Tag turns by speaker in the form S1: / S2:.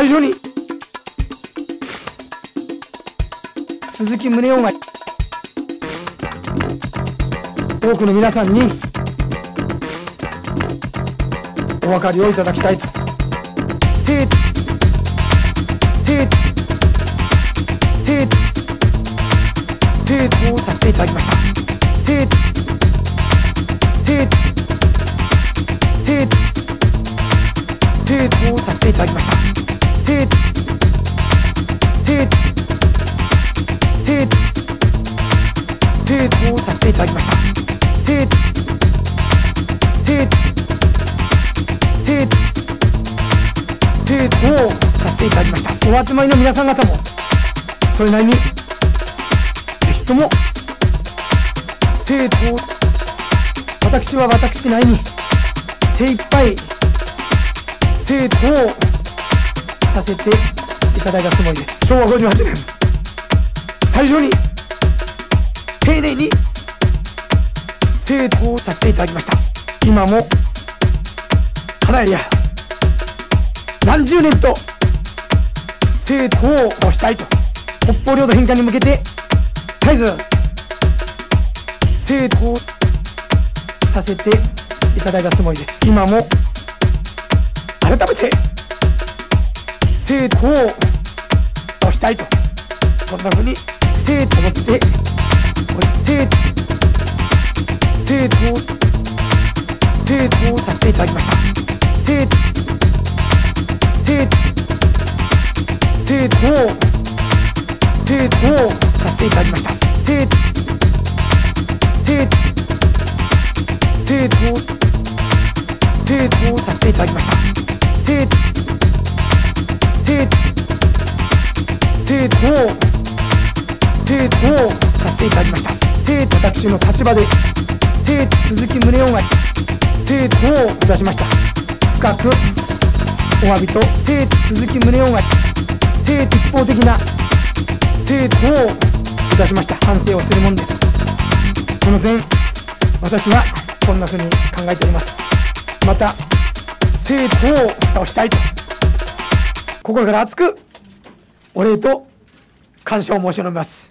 S1: 最初に。鈴木宗男が。多くの皆さんに。お分かりをいただきたいと。
S2: テーテーテーテーをさせていただきました。テーテーテーテーをさせていただきましたテーをさせていただきました。テーテーテーテーをさせていただきました。
S1: お集まりの皆さん方もそれなりにぜひとも
S2: テーを
S1: 私は私なりに精一杯
S2: テーを
S1: させていただいたつもりです。昭和58年最初に丁寧に
S2: テーをさせていただきました。
S1: 今もかなりや何十年と
S2: テーを
S1: したいと。北方領土返還に向けて絶えず
S2: テーを
S1: させていただいたつもりです。今も改めて
S2: テーを
S1: したいと。こんなふうに
S2: テー
S1: 思って
S2: テーテーをテーをさせていただきましたテーテーテーをテーをさせていただきましたテーテーテーをテーをさせていただきましたテーテーテーをテーをさせていただきましたテー
S1: 私の立場で
S2: テー
S1: 鈴木宗男が
S2: テーを
S1: いたしました。深くお詫びと
S2: テー
S1: 鈴木宗男が
S2: テー
S1: 一方的な
S2: テーを
S1: いたしました。反省をするもんです。この点私はこんなふうに考えております。また
S2: テーを
S1: 倒したいと。心から熱くお礼と感謝を申し述べます。